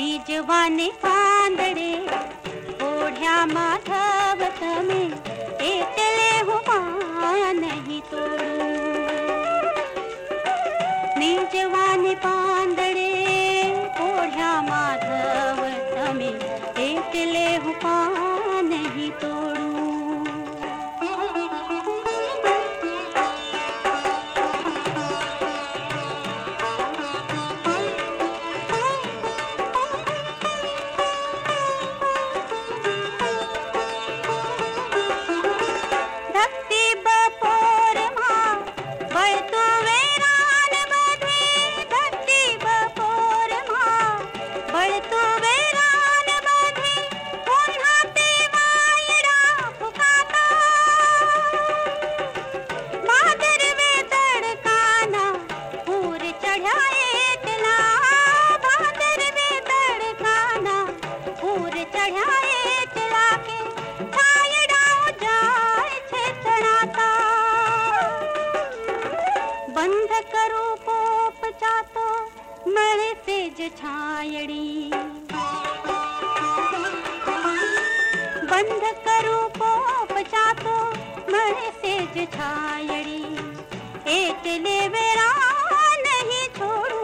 मी जवाने पांदडे ओढ्या माधव तमे छायड़ी। बंद करू पोप चातो मणे सेज छायड़ी। एटले वेरा नहीं छोड़ू।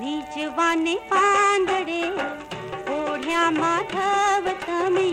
नीच वाने पांदड़े, ओढ़िया माधव तमी।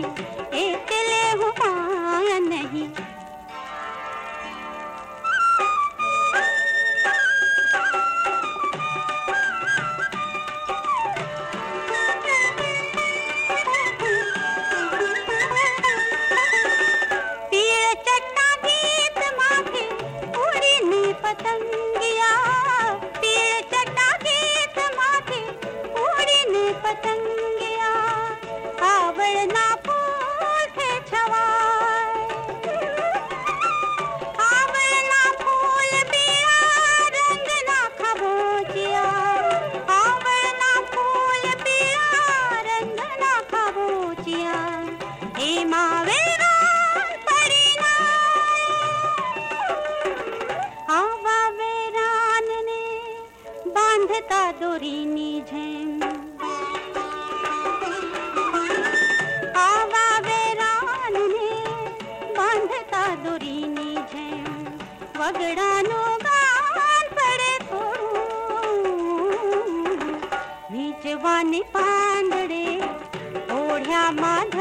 દોરીની જેમ આવા વેરાનને બાંધતા દોરીની જેમ વગડાનું ગાન પડે થોડું નીચવાની પાંદડે ઓઢ્યા માં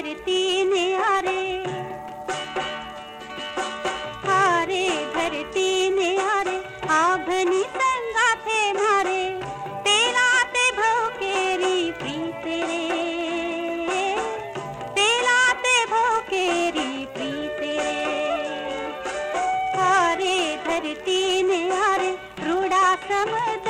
धरती ने आरे आरे धरती ने आरे आभनी संगा थे मारे। तेला ते भोकेरी प्रीत रे। तेला ते भोकेरी प्रीत रे। आरे धरती ने आरे रूडा समदर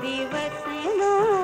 दिवसनो रस्तो